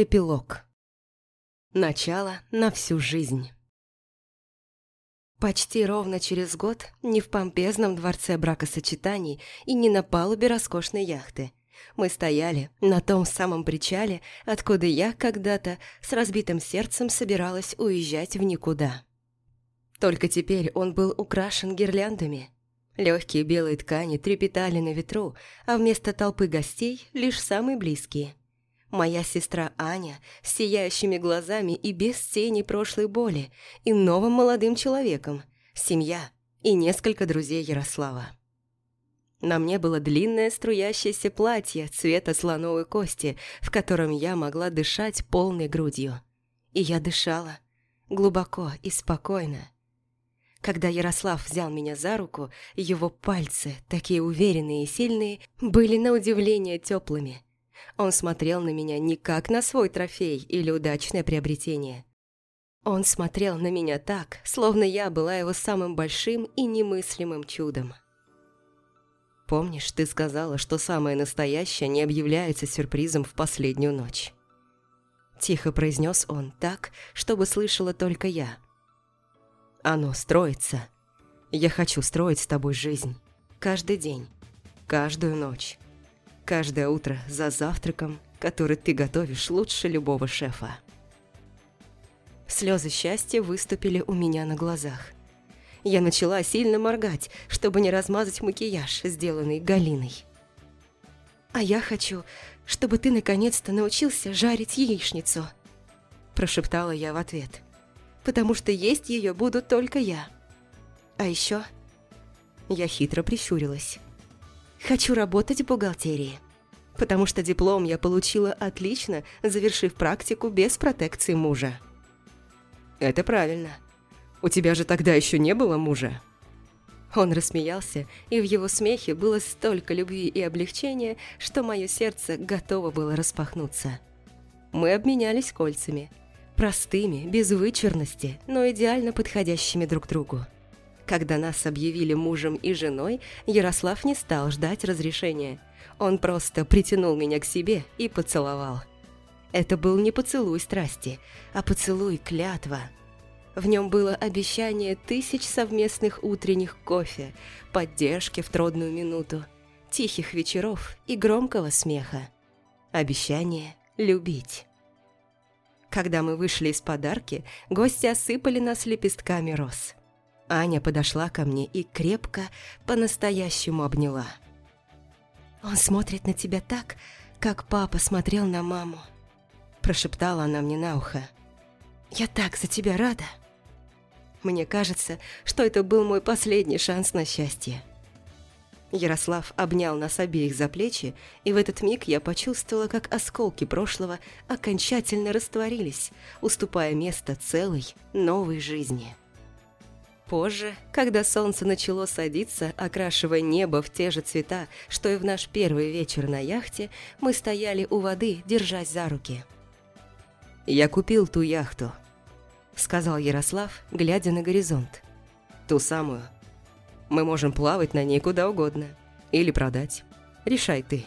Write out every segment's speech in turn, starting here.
Эпилог. Начало на всю жизнь. Почти ровно через год не в помпезном дворце бракосочетаний и не на палубе роскошной яхты. Мы стояли на том самом причале, откуда я когда-то с разбитым сердцем собиралась уезжать в никуда. Только теперь он был украшен гирляндами. Легкие белые ткани трепетали на ветру, а вместо толпы гостей лишь самые близкие – Моя сестра Аня с сияющими глазами и без тени прошлой боли, и новым молодым человеком, семья и несколько друзей Ярослава. На мне было длинное струящееся платье цвета слоновой кости, в котором я могла дышать полной грудью. И я дышала глубоко и спокойно. Когда Ярослав взял меня за руку, его пальцы, такие уверенные и сильные, были на удивление теплыми – он смотрел на меня не как на свой трофей или удачное приобретение. Он смотрел на меня так, словно я была его самым большим и немыслимым чудом. «Помнишь, ты сказала, что самое настоящее не объявляется сюрпризом в последнюю ночь?» Тихо произнес он так, чтобы слышала только я. «Оно строится. Я хочу строить с тобой жизнь. Каждый день. Каждую ночь. Каждое утро за завтраком, который ты готовишь лучше любого шефа. Слезы счастья выступили у меня на глазах. Я начала сильно моргать, чтобы не размазать макияж, сделанный Галиной. «А я хочу, чтобы ты наконец-то научился жарить яичницу», прошептала я в ответ. «Потому что есть ее буду только я. А еще...» Я хитро прищурилась. Хочу работать в бухгалтерии. Потому что диплом я получила отлично, завершив практику без протекции мужа. Это правильно. У тебя же тогда еще не было мужа. Он рассмеялся, и в его смехе было столько любви и облегчения, что мое сердце готово было распахнуться. Мы обменялись кольцами. Простыми, без вычурности, но идеально подходящими друг другу. Когда нас объявили мужем и женой, Ярослав не стал ждать разрешения. Он просто притянул меня к себе и поцеловал. Это был не поцелуй страсти, а поцелуй клятва. В нем было обещание тысяч совместных утренних кофе, поддержки в трудную минуту, тихих вечеров и громкого смеха. Обещание любить. Когда мы вышли из подарки, гости осыпали нас лепестками роз. Аня подошла ко мне и крепко, по-настоящему обняла. «Он смотрит на тебя так, как папа смотрел на маму», прошептала она мне на ухо. «Я так за тебя рада!» Мне кажется, что это был мой последний шанс на счастье. Ярослав обнял нас обеих за плечи, и в этот миг я почувствовала, как осколки прошлого окончательно растворились, уступая место целой новой жизни. Позже, когда солнце начало садиться, окрашивая небо в те же цвета, что и в наш первый вечер на яхте, мы стояли у воды, держась за руки. «Я купил ту яхту», — сказал Ярослав, глядя на горизонт. «Ту самую. Мы можем плавать на ней куда угодно. Или продать. Решай ты».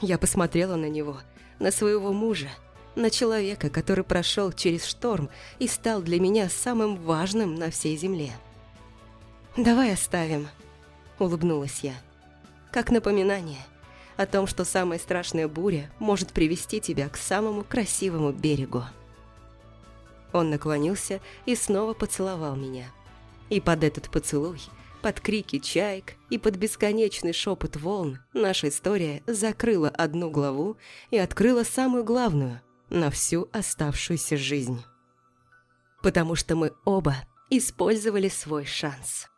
Я посмотрела на него, на своего мужа, на человека, который прошел через шторм и стал для меня самым важным на всей земле. «Давай оставим», – улыбнулась я, – «как напоминание о том, что самая страшная буря может привести тебя к самому красивому берегу». Он наклонился и снова поцеловал меня. И под этот поцелуй, под крики чаек и под бесконечный шепот волн наша история закрыла одну главу и открыла самую главную – на всю оставшуюся жизнь. Потому что мы оба использовали свой шанс.